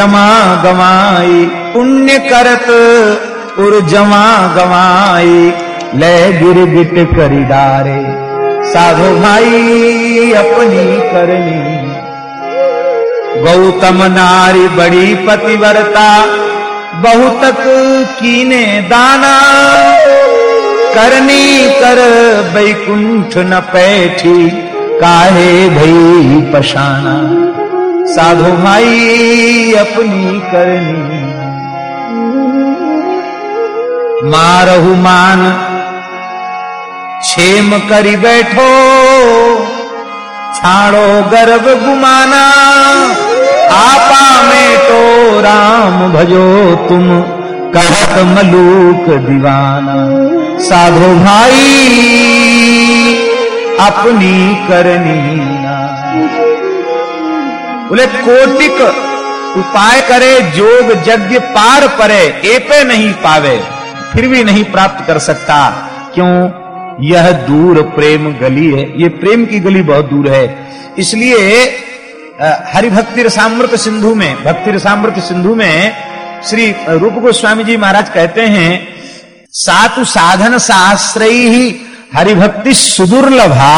जमा गवाई, पुण्य करत उर जमा गवाई। ले गिर गिट करी साधो भाई अपनी करनी। गौतम नारी बड़ी पतिव्रता, बहुतक कीने दाना। करनी कर बैकुंठ न पैठी, काहे भई पशाना। साधु भाई अपनी करनी। मारहु मान छेम करी बैठो, छाड़ो गर्भ गुमाना। आपा में तो राम भजो तुम कहत मलूक दीवाना। साधो भाई अपनी करनी। बोले, कोटिक उपाय करे, जोग यज्ञ पार परे, एपे नहीं पावे, फिर भी नहीं प्राप्त कर सकता। क्यों? यह दूर प्रेम गली है। ये प्रेम की गली बहुत दूर है। इसलिए हरिभक्ति रसामृत सिंधु में भक्ति रसामृत सिंधु में, श्री रूप गोस्वामी जी महाराज कहते हैं, सातु साधन शास्त्री ही हरिभक्ति सुदुर्लभा।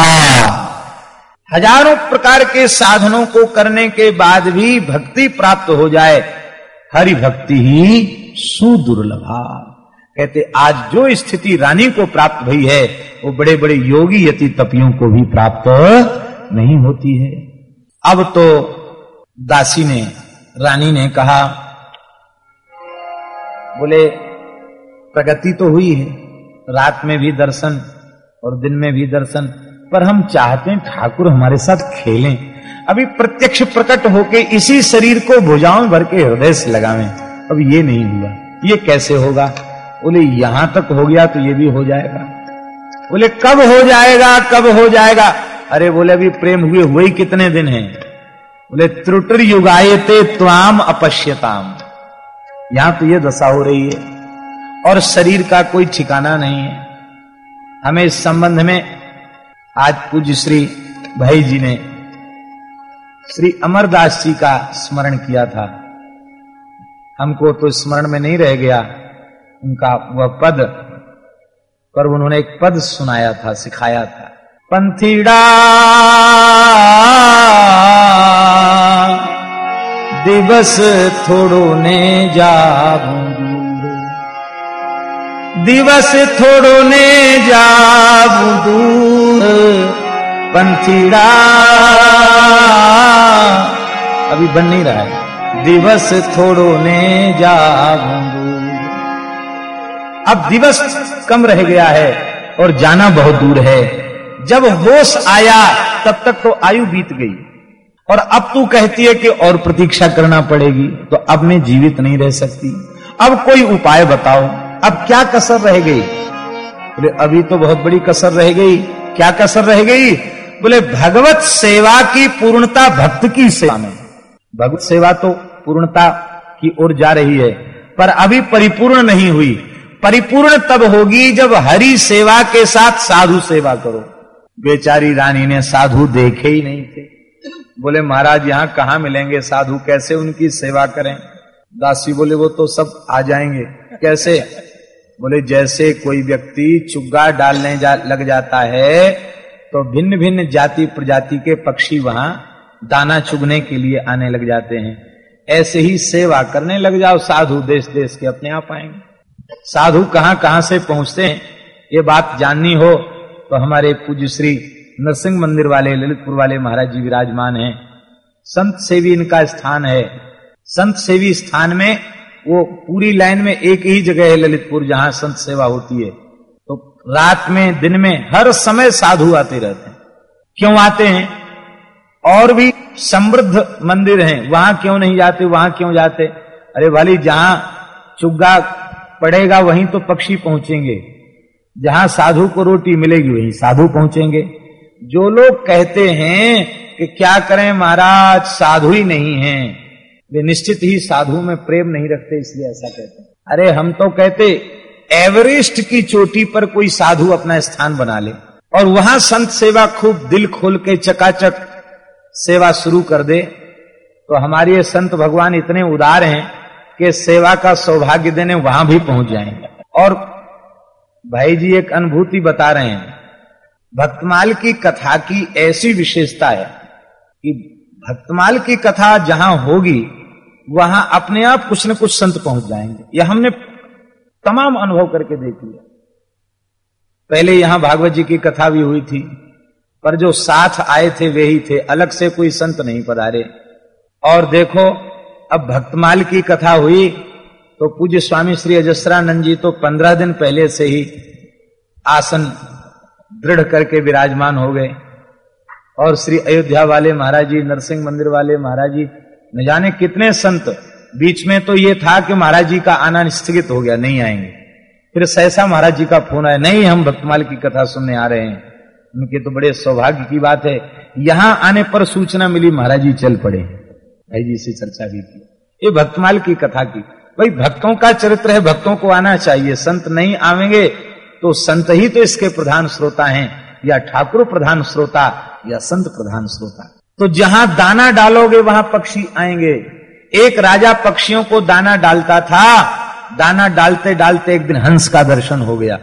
हज़ारों प्रकार के साधनों को करने के बाद भी भक्ति प्राप्त हो जाए हरि भक्ति ही सुदुर्लभा। कहते, आज जो स्थिति रानी को प्राप्त हुई है, वो बड़े बड़े योगी यति तपियों को भी प्राप्त नहीं होती है। अब तो दासी ने, रानी ने कहा, बोले, प्रगति तो हुई है, रात में भी दर्शन और दिन में भी दर्शन। पर हम चाहते हैं ठाकुर हमारे साथ खेलें। अभी प्रत्यक्ष प्रकट होके इसी शरीर को भुजाओं भर के हृदय से लगावे। अब ये नहीं हुआ। ये कैसे होगा? बोले, यहाँ तक हो गया तो ये भी हो जाएगा। बोले, कब हो जाएगा? कब हो जाएगा? अरे बोले, अभी प्रेम हुए हुए ही कितने दिन हैं? बोले, त्रुटर युगायते त्वाम अपश्यताम। यहाँ तो ये दशा हो रही है। और शरीर का कोई ठिकाना नहीं है। हमें इस संबंध में आज पूज्य श्री भाई जी ने श्री अमरदास जी का स्मरण किया था। हमको तो स्मरण में नहीं रह गया। उनका वह पद, पर उन्होंने एक पद सुनाया था, सिखाया था। पंथीड़ा दिवस थोड़ो ने जाबू दिवस थोड़ो ने जाबू दूर। पंथीड़ा अभी बन नहीं रहा है। दिवस थोड़ो ने जाबू अब दिवस कम रह गया है और जाना बहुत दूर है। जब होश आया, तब तक तो आयु बीत गई। और अब तू कहती है कि और प्रतीक्षा करना पड़ेगी तो अब मैं जीवित नहीं रह सकती। अब कोई उपाय बताओ। अब क्या कसर रह गई? बोले, अभी तो बहुत बड़ी कसर रह गई। क्या कसर रह गई? बोले, भगवत सेवा की पूर्णता भक्त की सेवा में। भगवत सेवा तो पूर्णता की ओर जा रही है, पर अभी परिपूर्ण नहीं हुई। परिपूर्ण तब होगी जब हरि सेवा के साथ साधु सेवा करो। बेचारी रानी ने साधु देखे ही नहीं थे। बोले, महाराज, यहाँ कहा मिलेंगे साधु? कैसे उनकी सेवा करें? दासी बोले, वो तो सब आ जाएँगे। कैसे? बोले जैसे कोई व्यक्ति चुग्गा डालने जा, लग जाता है तो भिन्न भिन्न जाति प्रजाति के पक्षी वहाँ दाना चुगने के लिए आने लग जाते हैं। ऐसे ही सेवा करने लग जाओ साधु देश देश के अपने आप आएँगे। साधु कहाँ कहाँ से पहुँचते हैं ये बात जाननी हो तो हमारे पूज्य श्री नरसिंह मंदिर वाले ललितपुर वाले महाराज जी विराजमान हैं। संत सेवी इनका स्थान है। संत सेवी स्थान में वो पूरी लाइन में एक ही जगह है ललितपुर जहाँ संत सेवा होती है। तो रात में, दिन में, हर समय साधु आते रहते हैं। क्यों आते हैं? और भी समृद्ध मंदिर हैं। वहाँ क्यों नहीं जाते, वहाँ क्यों जाते? अरे वाली, जहाँ चुग्गा पड़ेगा, वहीं तो पक्षी पहुँचेंगे। जहाँ साधु को रोटी मिलेगी, वहीं साधु पहुँचेंगे। जो लोग कहते हैं कि क्या करें महाराज, साधु ही नहीं है। वे निश्चित ही साधु में प्रेम नहीं रखते, इसलिए ऐसा कहते अरे, हम तो कहते, एवरेस्ट की चोटी पर कोई साधु अपना स्थान बना ले, और वहाँ संत सेवा खूब दिल खोल के चकाचक सेवा शुरू कर दे। तो हमारे संत भगवान इतने उदार हैं कि सेवा का सौभाग्य देने वहाँ भी पहुँच जाएँगे। और भाई जी एक अनुभूति बता रहे हैं, भक्तमाल की कथा की ऐसी विशेषता है कि भक्तमाल की कथा जहाँ होगी वहाँ अपने आप कुछ न कुछ संत पहुँच जाएँगे। यह हमने तमाम अनुभव करके देख लिया। पहले यहाँ भागवत जी की कथा भी हुई थी, पर जो साथ आए थे, वे ही थे। अलग से कोई संत नहीं पधारे। और देखो, अब भक्तमाल की कथा हुई तो पूज्य स्वामी श्री अजस्रानंद जी तो पंद्रह दिन पहले से ही आसन दृढ़ करके विराजमान हो गए। और श्री अयोध्या वाले महाराज जी, नरसिंह मंदिर वाले महाराज जी न जाने कितने संत बीच में तो ये था कि महाराज जी का आना स्थगित हो गया, नहीं आएँगे। फिर सहसा महाराज जी का फ़ोन आया, नहीं, हम भक्तमाल की कथा सुनने आ रहे हैं। उनके तो बड़े सौभाग्य की बात है। यहाँ आने पर सूचना मिली, महाराज जी चल पड़े। भाई जी से चर्चा भी की। ये भक्तमाल की कथा की। भाई, भक्तों का चरित्र है, भक्तों को आना चाहिए। संत नहीं आवेंगे तो संत ही तो इसके प्रधान श्रोता हैं, या ठाकुर प्रधान श्रोता, या संत प्रधान श्रोता। तो जहाँ दाना डालोगे, वहाँ पक्षी आएँगे। एक राजा पक्षियों को दाना डालता था। दाना डालते डालते एक दिन हंस का दर्शन हो गया।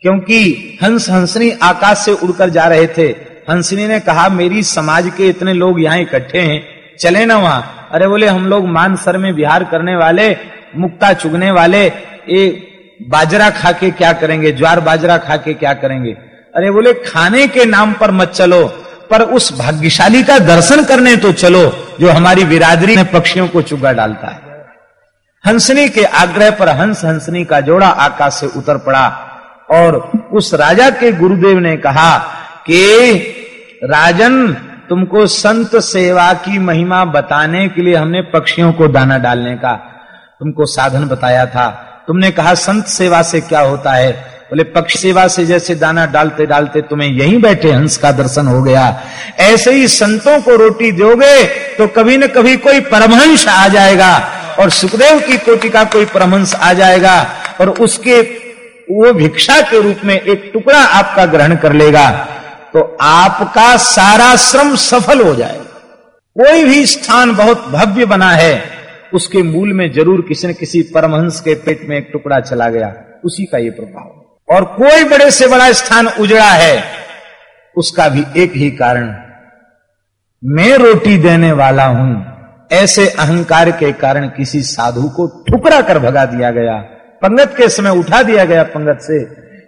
क्योंकि हंस हंसनी आकाश से उड़कर जा रहे थे। हंसनी ने कहा, मेरी समाज के इतने लोग यहाँ इकट्ठे हैं। चले ना वहाँ। अरे बोले, हम लोग मानसर में विहार करने वाले, मुक्ता चुगने वाले, ये बाजरा खा के क्या करेंगे? ज्वार बाजरा खा के क्या करेंगे? अरे बोले, खाने के नाम पर मत चलो। पर उस भाग्यशाली का दर्शन करने तो चलो, जो हमारी बिरादरी में पक्षियों को चुगा डालता है। हंसनी के आग्रह पर हंस हंसनी का जोड़ा आकाश से उतर पड़ा और उस राजा के गुरुदेव ने कहा कि, राजन, तुमको संत सेवा की महिमा बताने के लिए हमने पक्षियों को दाना डालने का तुमको साधन बताया था। तुमने कहा, संत सेवा से क्या होता है? बोले, पक्ष सेवा से जैसे दाना डालते डालते तुम्हें यहीं बैठे, हंस का दर्शन हो गया। ऐसे ही संतों को रोटी दोगे तो कभी न कभी कोई परमहंस आ जाएगा, और सुखदेव की कोटि का कोई परमहंस आ जाएगा, और उसके, वो भिक्षा के रूप में एक टुकड़ा आपका ग्रहण कर लेगा तो आपका सारा श्रम सफल हो जाएगा। कोई भी स्थान बहुत भव्य बना है, उसके मूल में ज़रूर किसी न किसी परमहंस के पेट में एक टुकड़ा चला गया। उसी का ये प्रभाव। और कोई बड़े से बड़ा स्थान उजड़ा है, उसका भी एक ही कारण, मैं रोटी देने वाला हूँ। ऐसे अहंकार के कारण किसी साधु को ठुकरा कर भगा दिया गया, पंगत के समय उठा दिया गया पंगत से,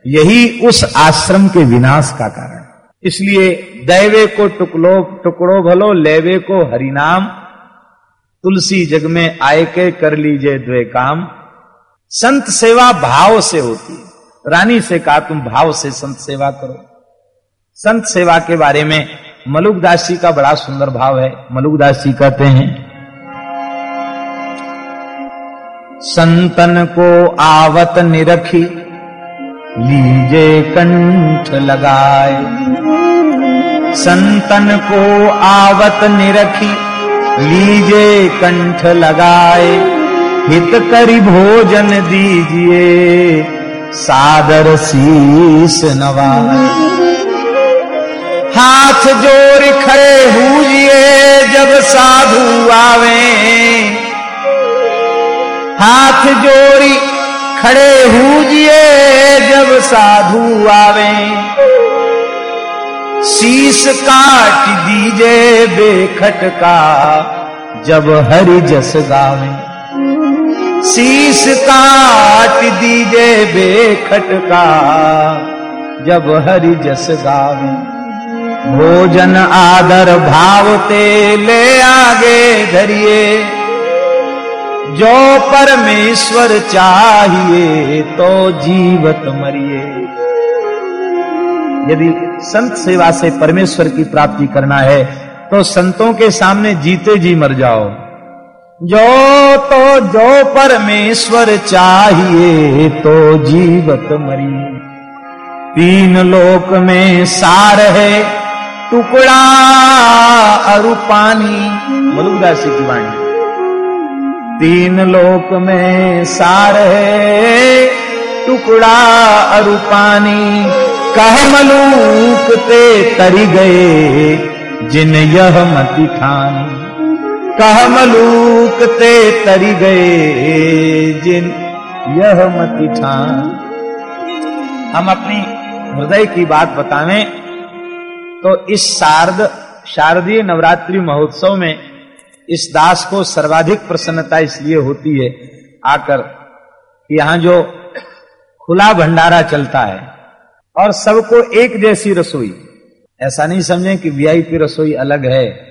यही उस आश्रम के विनाश का कारण। इसलिए दैवे को टुकड़ो टुकड़ो भलो, लेवे को हरिनाम, तुलसी जग में आय के कर लीजिए द्वे काम। संत सेवा भाव से होती है। रानी से कहा, तुम भाव से संत सेवा करो। संत सेवा के बारे में मलुकदास जी का बड़ा सुंदर भाव है। मलुकदास जी कहते हैं, संतन को आवत निरखी, लीजे कंठ लगाए। संतन को आवत निरखी, लीजे कंठ लगाए। हित करी भोजन दीजिए सादर शीस नवाए हाथ जोड़ खड़े हुए जब साधु आवे। हाथ जोड़ी खड़े हुए जब साधु आवे। शीश काट दीजे बेखट का, जब हरि जस गावे। शीश काट दीजे बेखट का, जब हरि जस गावे। भोजन आदर भाव ते ले आगे धरिए, जो परमेश्वर चाहिए तो जीवत मरिए। यदि संत सेवा से परमेश्वर की प्राप्ति करना है तो संतों के सामने जीते जी मर जाओ। जो तो जो परमेश्वर चाहिए तो जीवत मरी। तीन लोक में सार है, टुकड़ा अरु पानी। मलुकदास की वाणी। तीन लोक में सार है, टुकड़ा अरु पानी। कह मलूक ते तरी गए, जिन यह मति ठानी कहमलूक ते तरी गए जिन। यह मति ठान हम अपनी हृदय की बात बतावें तो इस शारद, शारदीय नवरात्रि महोत्सव में इस दास को सर्वाधिक प्रसन्नता इसलिए होती है, आकर यहाँ जो खुला भंडारा चलता है, और सबको एक जैसी रसोई। ऐसा नहीं समझें कि वीआईपी रसोई अलग है।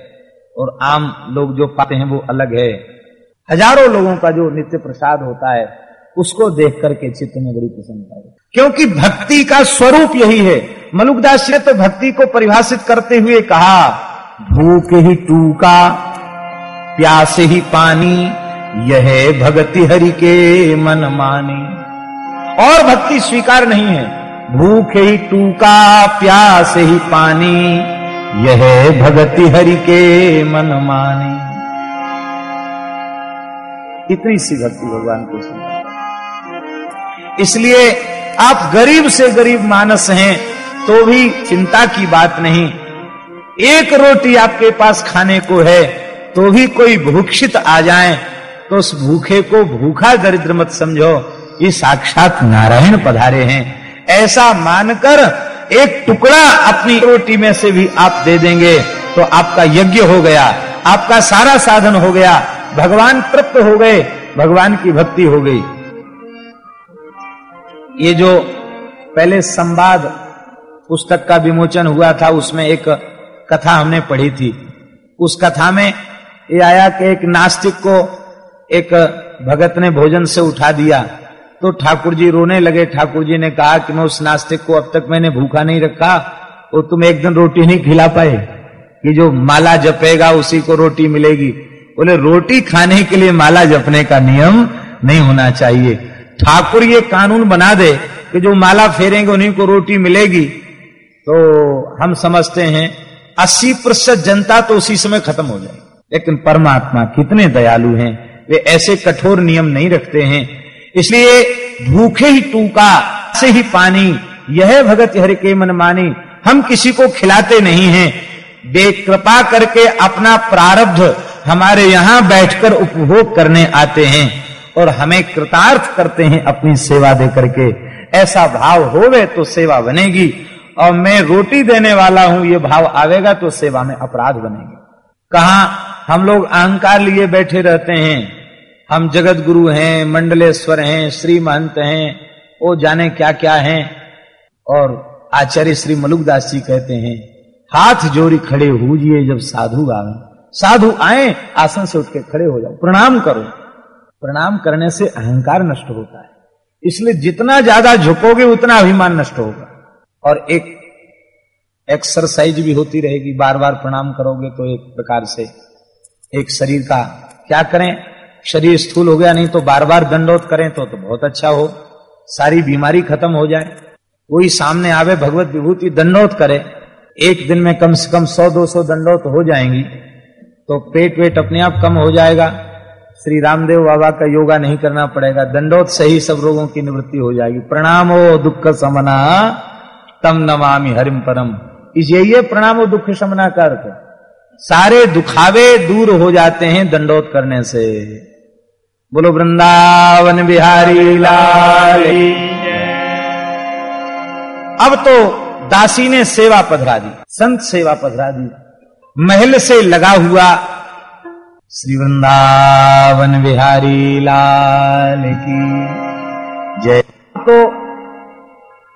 और आम लोग जो पाते हैं वो अलग है। हज़ारों लोगों का जो नित्य प्रसाद होता है, उसको देख करके चित्त में बड़ी प्रसन्नता है। क्योंकि भक्ति का स्वरूप यही है। मलुकदास ने तो भक्ति को परिभाषित करते हुए कहा, भूख ही टूका, प्यास ही पानी, यह भक्ति हरि के मन मानी। और भक्ति स्वीकार नहीं है। भूख ही टूका, प्यास ही पानी यह भगति हरि के मन मानी। इतनी सी भक्ति भगवान को सुना। इसलिए आप गरीब से गरीब मानस हैं तो भी चिंता की बात नहीं। एक रोटी आपके पास खाने को है तो भी कोई भूक्षित आ जाए तो उस भूखे को भूखा दरिद्र मत समझो। ये साक्षात नारायण पधारे हैं। ऐसा मानकर एक टुकड़ा अपनी रोटी में से भी आप दे देंगे तो आपका यज्ञ हो गया, आपका सारा साधन हो गया, भगवान तृप्त हो गए, भगवान की भक्ति हो गई। ये जो पहले संवाद पुस्तक का विमोचन हुआ था, उसमें एक कथा हमने पढ़ी थी। उस कथा में ये आया कि एक नास्तिक को एक भगत ने भोजन से उठा दिया। तो ठाकुर जी रोने लगे। ठाकुर जी ने कहा कि मैं उस नास्तिक को अब तक मैंने भूखा नहीं रखा और तुम एक दिन रोटी नहीं खिला पाए। कि जो माला जपेगा उसी को रोटी मिलेगी। बोले, रोटी खाने के लिए माला जपने का नियम नहीं होना चाहिए। ठाकुर ये कानून बना दे कि जो माला फेरेंगे उन्हीं को रोटी मिलेगी। तो हम समझते हैं, अस्सी प्रतिशत जनता तो उसी समय खत्म हो जाएगी। लेकिन परमात्मा कितने दयालु हैं। वे ऐसे कठोर नियम नहीं रखते हैं इसलिए भूखे ही टूका, से ही पानी, यह भगत हरि के मन मानी। हम किसी को खिलाते नहीं हैं। बेकृपा करके अपना प्रारब्ध हमारे यहाँ बैठकर उपभोग करने आते हैं और हमें कृतार्थ करते हैं अपनी सेवा दे करके। ऐसा भाव होवे तो सेवा बनेगी और मैं रोटी देने वाला हूँ, ये भाव आवेगा तो सेवा में अपराध बनेगी। कहा हम लोग अहंकार लिए बैठे रहते हैं हम जगत गुरु हैं, मंडलेश्वर हैं श्री महंत हैं, वो जाने क्या क्या हैं? और आचार्य श्री मलुकदास जी कहते हैं, हाथ जोड़ी खड़े हुजिए जब साधु आवे। साधु आए, आसन से उठ के खड़े हो जाओ। प्रणाम करो। प्रणाम करने से अहंकार नष्ट होता है। इसलिए जितना ज़्यादा झुकोगे, उतना अभिमान नष्ट होगा। और एक एक्सरसाइज भी होती रहेगी। बार बार प्रणाम करोगे तो एक प्रकार से एक शरीर का क्या करें? शरीर स्थूल हो गया नहीं तो बार बार दंडोत करें तो, तो बहुत अच्छा हो। सारी बीमारी खत्म हो जाए। कोई सामने आवे भगवत विभूति दंडोत करे। एक दिन में कम से कम सौ दो सौ दंडोत हो जाएँगी। तो पेट वेट अपने आप कम हो जाएगा। श्री रामदेव बाबा का योगा नहीं करना पड़ेगा। दंडोत से ही सब रोगों की निवृत्ति हो जाएगी। प्रणाम हो दुख समना तम नमामि हरिम परम। इस यही है प्रणाम दुख समना का। अर्थ सारे दुखावे दूर हो जाते हैं दंडोत करने से। बोलो, वृंदावन बिहारी लाल अब तो दासी ने सेवा पधरा दी, संत सेवा पधरा दी। महल से लगा हुआ श्री वृंदावन बिहारी लाल की जय। तो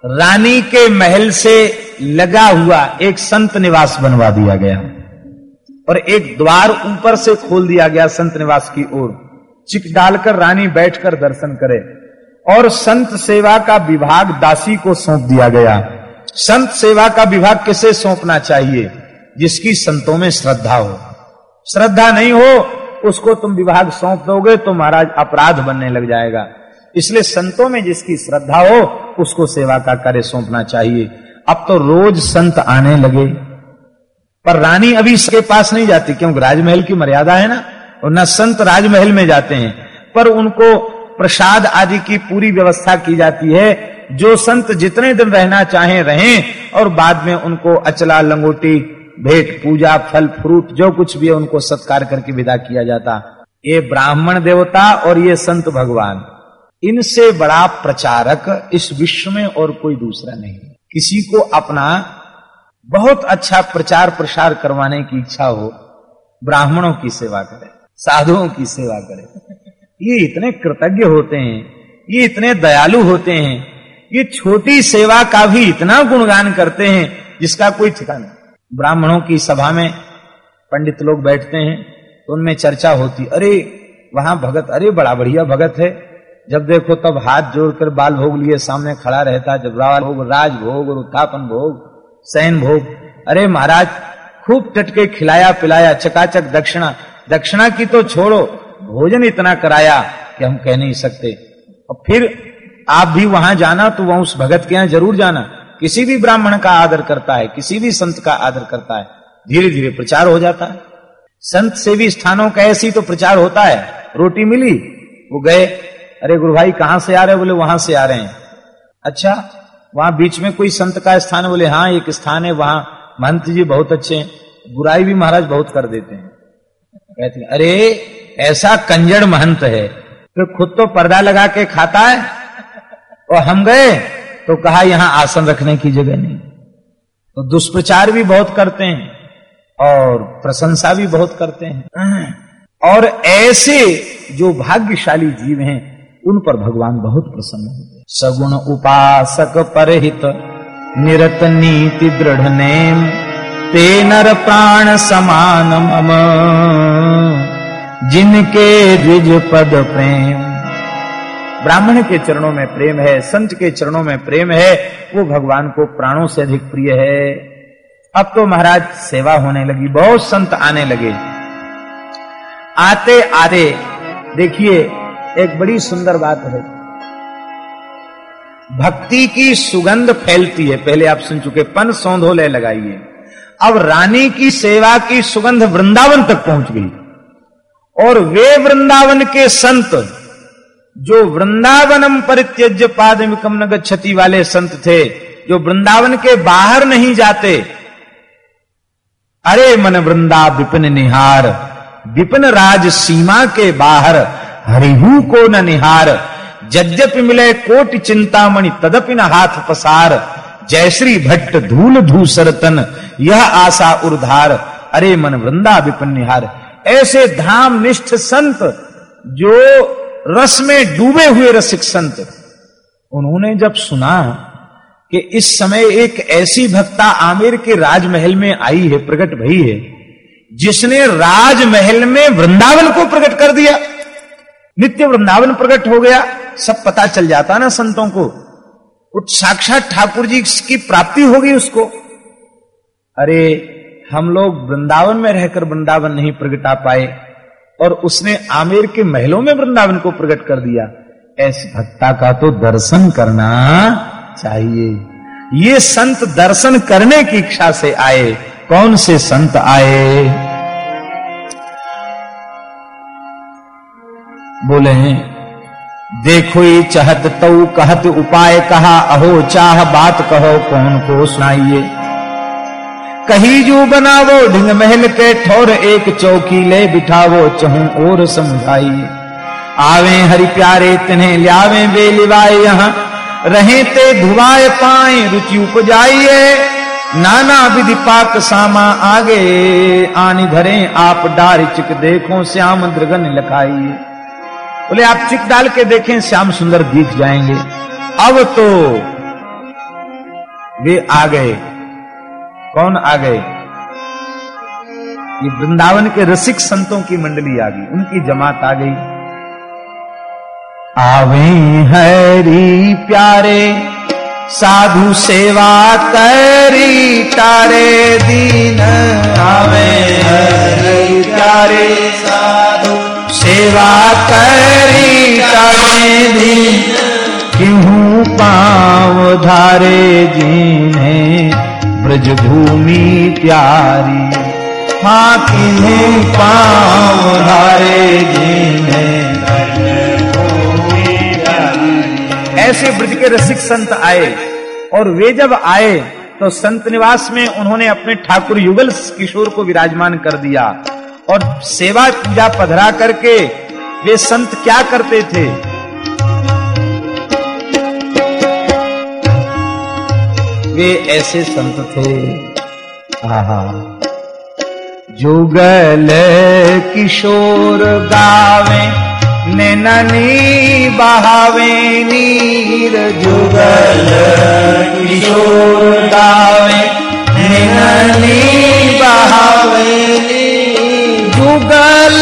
रानी के महल से लगा हुआ एक संत निवास बनवा दिया गया। और एक द्वार ऊपर से खोल दिया गया संत निवास की ओर। चिक डालकर रानी बैठकर दर्शन करे। और संत सेवा का विभाग दासी को सौंप दिया गया। संत सेवा का विभाग किसे सौंपना चाहिए? जिसकी संतों में श्रद्धा हो। श्रद्धा नहीं हो, उसको तुम विभाग सौंप दोगे तो महाराज अपराध बनने लग जाएगा। इसलिए संतों में जिसकी श्रद्धा हो, उसको सेवा का कार्य सौंपना चाहिए। अब तो रोज संत आने लगे। पर रानी अभी इसके पास नहीं जाती, क्योंकि राजमहल की मर्यादा है ना। और न संत राजमहल में जाते हैं। पर उनको प्रसाद आदि की पूरी व्यवस्था की जाती है। जो संत जितने दिन रहना चाहें, रहें और बाद में उनको अचला, लंगोटी, भेंट, पूजा, फल, फ्रूट, जो कुछ भी है, उनको सत्कार करके विदा किया जाता। ये ब्राह्मण देवता और ये संत भगवान। इनसे बड़ा प्रचारक इस विश्व में और कोई दूसरा नहीं। किसी को अपना बहुत अच्छा प्रचार प्रसार करवाने की इच्छा हो, ब्राह्मणों की सेवा करे। साधुओं की सेवा करे। ये इतने कृतज्ञ होते हैं, ये इतने दयालु होते हैं, ये छोटी सेवा का भी इतना गुणगान करते हैं, जिसका कोई ठिकाना ब्राह्मणों की सभा में पंडित लोग बैठते हैं तो उनमें चर्चा होती, अरे, वहाँ भगत, अरे, बड़ा बढ़िया भगत है। जब देखो तब हाथ जोड़कर बाल भोग लिए, सामने खड़ा रहता, जब रावल भोग, राज भोग और उत्थापन भोग, सैन भोग। अरे, महाराज, खूब टटके खिलाया पिलाया, चकाचक दक्षिणा दक्षिणा की तो छोड़ो, भोजन इतना कराया कि हम कह नहीं सकते। और फिर आप भी वहाँ जाना तो वह उस भगत के यहाँ ज़रूर जाना। किसी भी ब्राह्मण का आदर करता है, किसी भी संत का आदर करता है धीरे धीरे प्रचार हो जाता है। संत से भी स्थानों का ऐसी तो प्रचार होता है, रोटी मिली, वो गए, अरे गुरु भाई, कहाँ से आ रहे बोले, वहाँ से आ रहे हैं। अच्छा वहाँ बीच में कोई संत का स्थान? बोले हाँ एक स्थान है, वहाँ महंत जी बहुत अच्छे हैं, बुराई भी महाराज बहुत कर देते हैं। कहते हैं, अरे, ऐसा कंजड़ महंत है तो खुद तो पर्दा लगा के खाता है, और हम गए तो कहा, यहाँ आसन रखने की जगह नहीं। तो दुष्प्रचार भी बहुत करते हैं, और प्रशंसा भी बहुत करते हैं। और ऐसे जो भाग्यशाली जीव हैं, उन पर भगवान बहुत प्रसन्न होते सगुण उपासक परहित, निरत नीति दृढ़ नेम ते नर प्राण समान मम, जिनके द्विज पद प्रेम। ब्राह्मण के चरणों में प्रेम है, संत के चरणों में प्रेम है, वो भगवान को प्राणों से अधिक प्रिय है। अब तो महाराज सेवा होने लगी, बहुत संत आने लगे। आते आते देखिए, एक बड़ी सुंदर बात है। भक्ति की सुगंध फैलती है, पहले आप सुन चुके, पन सौंधोले लगाइए। अब रानी की सेवा की सुगंध वृंदावन तक पहुँच गई। और वे वृंदावन के संत, जो वृंदावनम परित्यज्य पादमिकम न गति वाले संत थे, जो वृंदावन के बाहर नहीं जाते। अरे मन वृंदा विपिन निहार, विपिन राज सीमा के बाहर, हरिहू को न निहार यद्यपि मिले कोटि चिंतामणि तदपि न हाथ पसार जयश्री भट्ट धूल धूसरतन, यह आशा उर्धार, अरे मन वृंदा विपिन निहार ऐसे धाम निष्ठ संत जो रस में डूबे हुए रसिक संत। उन्होंने जब सुना कि इस समय एक ऐसी भक्ता आमिर के राजमहल में आई है, प्रकट भई है, जिसने राजमहल में वृंदावन को प्रकट कर दिया। नित्य वृंदावन प्रकट हो गया, सब पता चल जाता ना संतों को। कुछ साक्षात ठाकुर जी की प्राप्ति होगी उसको। अरे, हम लोग वृंदावन में रहकर वृंदावन नहीं प्रगटा पाए और उसने आमेर के महलों में वृंदावन को प्रकट कर दिया। ऐसी भक्ता का तो दर्शन करना चाहिए। ये संत दर्शन करने की इच्छा से आए। कौन से संत आए? बोले हैं देखो ये चहत तऊ कहत उपाय कहा, अहो चाह बात कहो कौन को सुनाइए। कही जू बनावो ढिंग महल के ठोर एक चौकी ले बिठावो चहू और समझाइए। आवे हरि प्यारे तिन्हें लियावे वे लिवाए यहाँ, रहे ते धुआए पाए रुचि उपजाइए। नाना विधि पाक सामा आगे, आनी धरे आप डार चिक देखो श्याम द्रगन लखाइए। बोले, आप चिक डाल के देखें, श्याम सुंदर दिख जाएँगे अब तो वे आ गए। कौन आ गए? ये वृंदावन के रसिक संतों की मंडली आ गई। उनकी जमात आ गई। आवे हरी प्यारे, साधु सेवा करी तारे, दीन आवे हरी प्यारे, साधु सेवा करी दीन क्यों पाव धारे जिन्हें ब्रज भूमि प्यारी? हाँ किन्हें पाँव धारे ऐसे ब्रज के रसिक संत आए, और वे जब आए तो संत निवास में उन्होंने अपने ठाकुर युगल किशोर को विराजमान कर दिया। और सेवा पूजा पधरा करके वे संत क्या करते थे? वे ऐसे संत थे। आहा। जुगल किशोर गावे, नैननी बहावे नीर। जुगल किशोर गावे, नैननी बहावे जुगल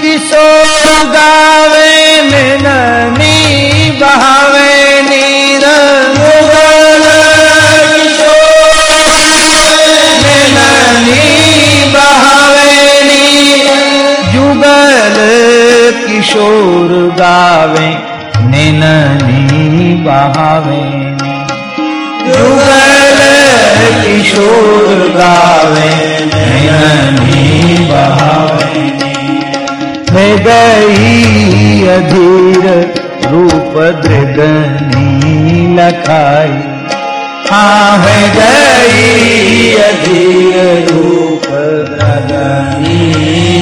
किशोर गावे नैननी बहावे नीर किशोर नैननी बहावे जुगल किशोर गावे नैननी बहावे जुगल किशोर गावे नैननी बहावे है गई अधीर रूप दृगनी लखाई हाँ है गई अधीर रूप दृगनी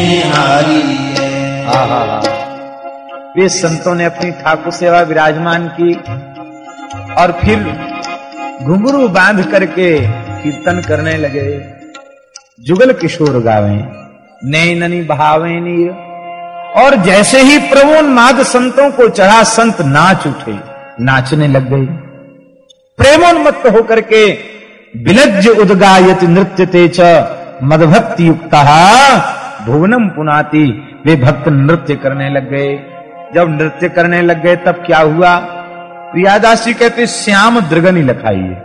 निहारी वे संतों ने अपनी ठाकुर सेवा विराजमान की और फिर घुंघरू बाँध करके कीर्तन करने लगे। जुगल किशोर गावे, नैननी भावे नीर। और जैसे ही प्रवोन्माद संतों को चढ़ा, संत नाच उठे, नाचने लग गए। प्रेमोन्मत्त होकर के विलज्ज उदगायत नृत्य तेज मदभक्ति युक्त भुवनम पुनाति वे भक्त नृत्य करने लग गए। जब नृत्य करने लग गए, तब क्या हुआ? प्रियादासी कहते, श्याम दृगनी लखाइए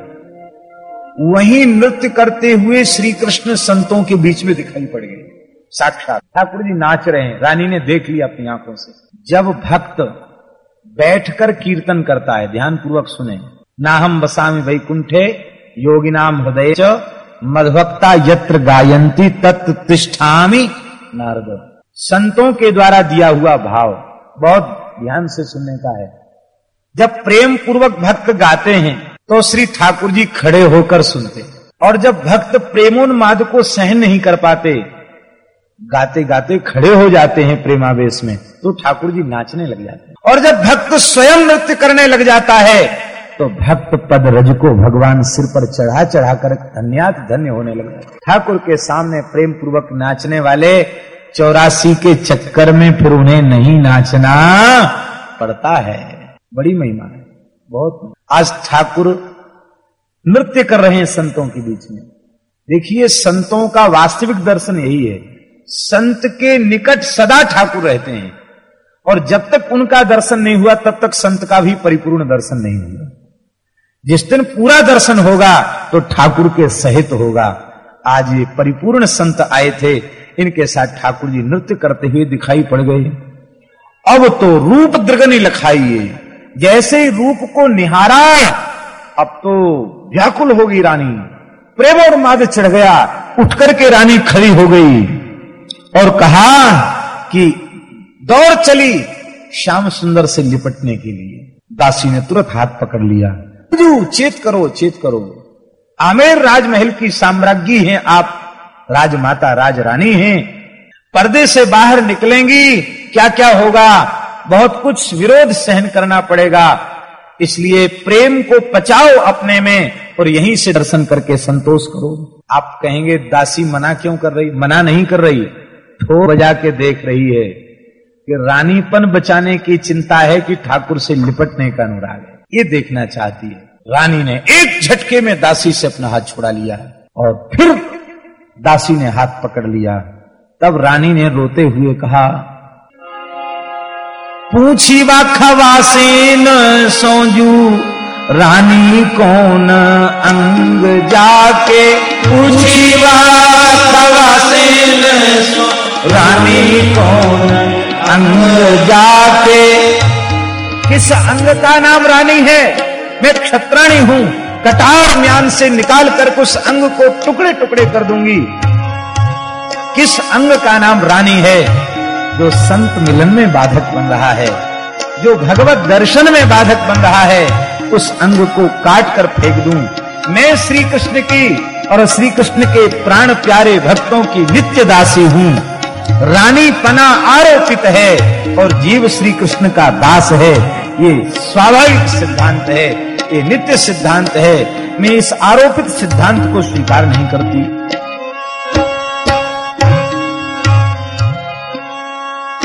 वही नृत्य करते हुए श्री कृष्ण संतों के बीच में दिखाई पड़ गए। साक्षात ठाकुर जी नाच रहे हैं, रानी ने देख लिया अपनी आँखों से। जब भक्त बैठकर कीर्तन करता है ध्यान पूर्वक सुने। ना हम बसामी वैकुंठे योगी नाम हृदय मधभक्ता यत्र गायंती तत् तिष्ठामी नारद। संतों के द्वारा दिया हुआ भाव बहुत ध्यान से सुनने का है। जब प्रेम पूर्वक भक्त गाते हैं तो श्री ठाकुर जी खड़े होकर सुनते। और जब भक्त प्रेमोन्माद को सहन नहीं कर पाते गाते गाते खड़े हो जाते हैं प्रेमावेश में तो ठाकुर जी नाचने लग जाते हैं। और जब भक्त स्वयं नृत्य करने लग जाता है तो भक्त पद रज को भगवान सिर पर चढ़ा चढ़ा कर धन्यात धन्य होने लग जाते ठाकुर के सामने प्रेम पूर्वक नाचने वाले चौरासी के चक्कर में फिर उन्हें नहीं नाचना पड़ता है। बड़ी महिमा है। बहुत आज ठाकुर नृत्य कर रहे हैं संतों के बीच में। देखिए, संतों का वास्तविक दर्शन यही है। संत के निकट सदा ठाकुर रहते हैं। और जब तक उनका दर्शन नहीं हुआ, तब तक संत का भी परिपूर्ण दर्शन नहीं हुआ। जिस दिन पूरा दर्शन होगा तो ठाकुर के सहित होगा। आज ये परिपूर्ण संत आए थे, इनके साथ ठाकुर जी नृत्य करते हुए दिखाई पड़ गए। अब तो रूप दृगनी लखाइए। जैसे ही रूप को निहारा, अब तो व्याकुल होगी रानी। प्रेम और माद चढ़ गया, उठ करके रानी खड़ी हो गई और कहा कि दौड़ चली श्याम सुंदर से लिपटने के लिए। दासी ने तुरंत हाथ पकड़ लिया। चेत करो चेत करो। आमेर राजमहल की साम्राज्ञी हैं आप। राजमाता राज रानी हैं। पर्दे से बाहर निकलेंगी क्या क्या होगा? बहुत कुछ विरोध सहन करना पड़ेगा। इसलिए प्रेम को पचाओ अपने में और यहीं से दर्शन करके संतोष करो। आप कहेंगे, दासी मना क्यों कर रही? मना नहीं कर रही। ठो बजा के देख रही है कि रानीपन बचाने की चिंता है कि ठाकुर से लिपटने का अनुराग है। ये देखना चाहती है। रानी ने एक झटके में दासी से अपना हाथ छुड़ा लिया और फिर दासी ने हाथ पकड़ लिया। तब रानी ने रोते हुए कहा पूछी वा सोजू, रानी कौन अंग जाके? पूछी वा रानी कौन अंग जाके? किस अंग का नाम रानी है? मैं क्षत्राणी हूँ, कटार म्यान से निकाल कर उस अंग को टुकड़े टुकड़े कर दूँगी। किस अंग का नाम रानी है? जो संत मिलन में बाधक बन रहा है, जो भगवत दर्शन में बाधक बन रहा है, उस अंग को काट कर फेंक दूँ। मैं श्री कृष्ण की और श्री कृष्ण के प्राण प्यारे भक्तों की नित्य दासी हूँ। रानी पना आरोपित है और जीव श्री कृष्ण का दास है। ये स्वाभाविक सिद्धांत है, ये नित्य सिद्धांत है। मैं इस आरोपित सिद्धांत को स्वीकार नहीं करती।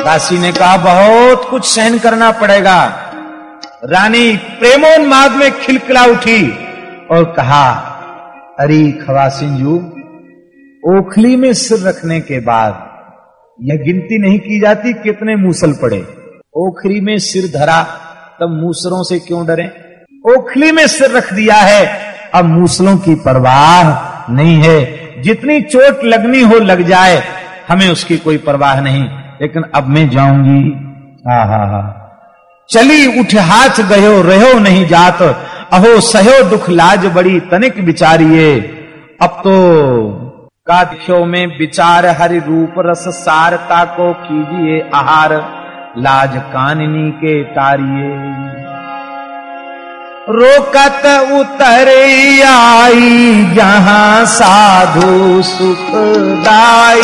दासी ने कहा, बहुत कुछ सहन करना पड़ेगा। रानी प्रेमोन्माद में खिलखिला उठी और कहा, अरे खवासिन जू, ओखली में सिर रखने के बाद यह गिनती नहीं की जाती कितने मूसल पड़े। ओखली में सिर धरा, तब मूसलों से क्यों डरे? ओखली में सिर रख दिया है, अब मूसलों की परवाह नहीं है। जितनी चोट लगनी हो लग जाए, हमें उसकी कोई परवाह नहीं। लेकिन अब मैं जाऊँगी। हा हा हा। चली, उठ हाथ गयो, रहो नहीं जात। अहो, सहो दुख लाज बड़ी तनिक बिचारिये अब तो का काख्यो में विचार हरि रूप रस सारता को कीजिए आहार। लाज काननी के तारिये रोकत उतर आई जहाँ साधु सुखदाई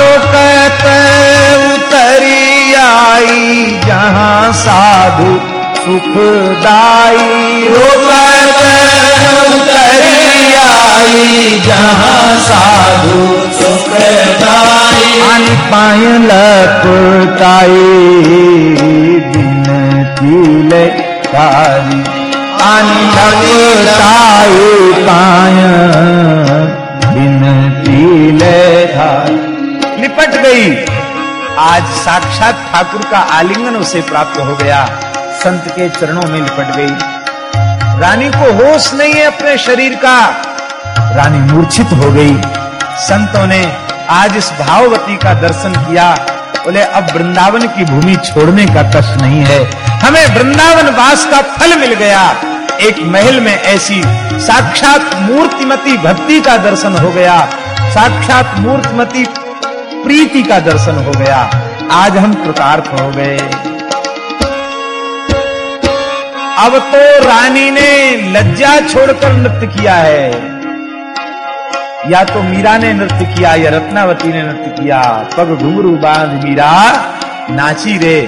रोकत उतरी आई जहाँ साधु सुखदाई रोकत आई जहाँ साधु अन पाय लपटाई दिन पीले कारी अन पाय दिन पीले धारी लिपट गई। आज साक्षात ठाकुर का आलिंगन उसे प्राप्त हो गया। संत के चरणों में लिपट गई। रानी को होश नहीं है अपने शरीर का। रानी मूर्छित हो गई। संतों ने आज इस भाववती का दर्शन किया। बोले, अब वृंदावन की भूमि छोड़ने का कष्ट नहीं है। हमें वृंदावन वास का फल मिल गया। एक महल में ऐसी साक्षात मूर्तिमती भक्ति का दर्शन हो गया। साक्षात मूर्तिमती प्रीति का दर्शन हो गया। आज हम कृतार्थ हो गए। अब तो रानी ने लज्जा छोड़कर नृत्य किया है। या तो मीरा ने नृत्य किया, या रत्नावती ने नृत्य किया। पग घुंगरू बाँध मीरा, नाची रे।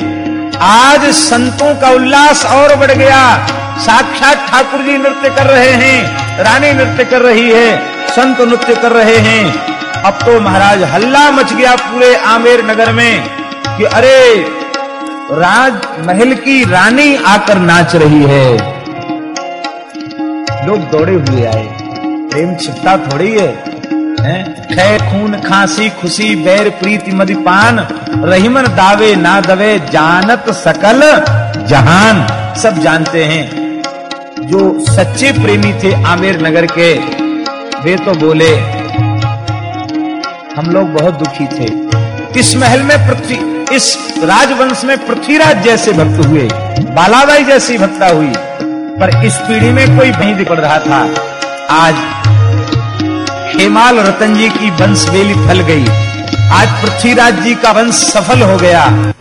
आज संतों का उल्लास और बढ़ गया। साक्षात ठाकुर जी नृत्य कर रहे हैं, रानी नृत्य कर रही है, संत नृत्य कर रहे हैं। अब तो महाराज हल्ला मच गया पूरे आमेर नगर में कि अरे, राज महल की रानी आकर नाच रही है। लोग दौड़े हुए आए। प्रेम छिपता थोड़ी है खै खून, खांसी, खुशी, बैर, प्रीति, मदिपान, रहीमन दावे, ना दवे, जानत सकल, जहान। सब जानते हैं। जो सच्चे प्रेमी थे आमेर नगर के, वे तो बोले, हम लोग बहुत दुखी थे। इस महल में पृथ्वी, इस राजवंश में पृथ्वीराज जैसे भक्त हुए, बालाबाई जैसी भक्ता हुई, पर इस पीढ़ी में कोई नहीं दिख रहा था। आज हेमाल रतन जी की वंश बेली फल गई। आज पृथ्वीराज जी का वंश सफल हो गया।